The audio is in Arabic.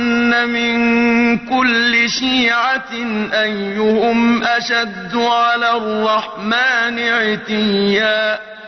يعلمن من كل شيعة أيهم أشد على الرحمن عتياً.